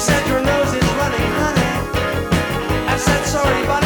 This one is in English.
said your nose is running, honey. I said sorry, but.